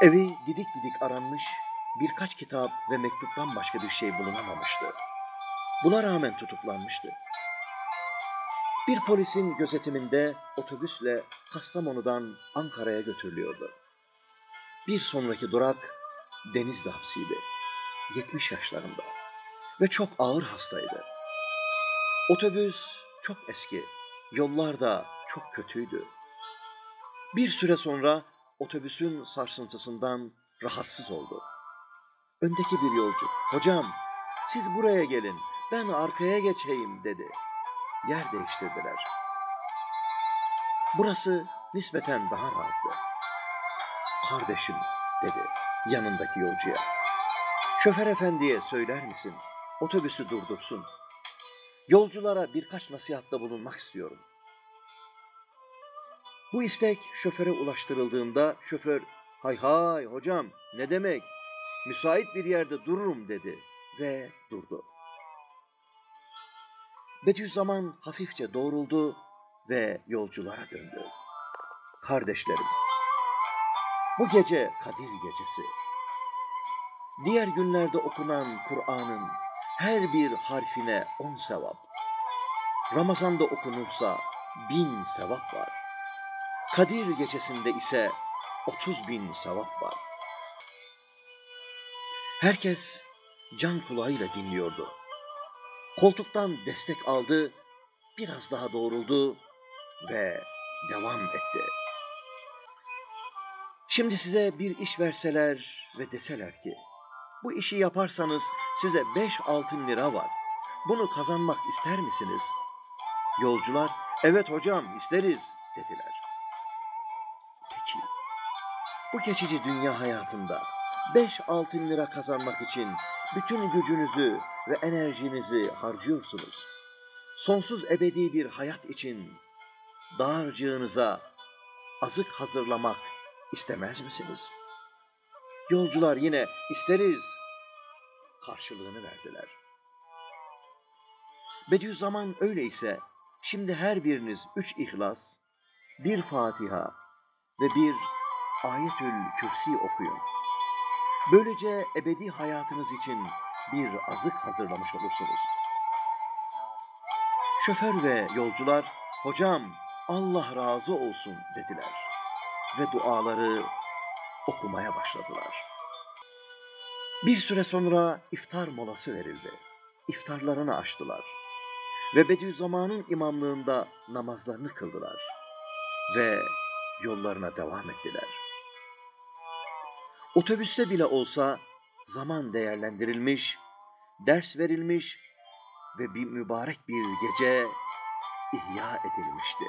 Evi didik didik aranmış, birkaç kitap ve mektuptan başka bir şey bulunamamıştı. Buna rağmen tutuklanmıştı. Bir polisin gözetiminde otobüsle Kastamonu'dan Ankara'ya götürülüyordu. Bir sonraki durak Denizli hapsiydi. 70 yaşlarında ve çok ağır hastaydı. Otobüs çok eski, yollar da çok kötüydü. Bir süre sonra otobüsün sarsıntısından rahatsız oldu. Öndeki bir yolcu, hocam siz buraya gelin, ben arkaya geçeyim dedi. Yer değiştirdiler. Burası nispeten daha rahattı. Kardeşim dedi yanındaki yolcuya. Şoför efendiye söyler misin? Otobüsü durdursun. Yolculara birkaç nasihatta bulunmak istiyorum. Bu istek şoföre ulaştırıldığında şoför hay hay hocam ne demek müsait bir yerde dururum dedi ve durdu. Bediüzzaman hafifçe doğruldu ve yolculara döndü. Kardeşlerim, bu gece Kadir gecesi. Diğer günlerde okunan Kur'an'ın her bir harfine on sevap. Ramazan'da okunursa bin sevap var. Kadir gecesinde ise otuz bin sevap var. Herkes can kulağıyla dinliyordu. Koltuktan destek aldı, biraz daha doğruldu ve devam etti. Şimdi size bir iş verseler ve deseler ki, bu işi yaparsanız size beş altın lira var. Bunu kazanmak ister misiniz? Yolcular, evet hocam isteriz dediler. Bu geçici dünya hayatında beş altın lira kazanmak için bütün gücünüzü ve enerjinizi harcıyorsunuz. Sonsuz ebedi bir hayat için dağarcığınıza azık hazırlamak istemez misiniz? Yolcular yine isteriz karşılığını verdiler. Bediüzzaman öyleyse şimdi her biriniz üç ihlas, bir Fatiha ve bir Ayetül Kürsi okuyun. Böylece ebedi hayatınız için bir azık hazırlamış olursunuz. Şoför ve yolcular, hocam Allah razı olsun dediler ve duaları okumaya başladılar. Bir süre sonra iftar molası verildi. İftarlarını açtılar ve Bediüzzaman'ın imamlığında namazlarını kıldılar ve yollarına devam ettiler. Otobüste bile olsa zaman değerlendirilmiş, ders verilmiş ve bir mübarek bir gece ihya edilmişti.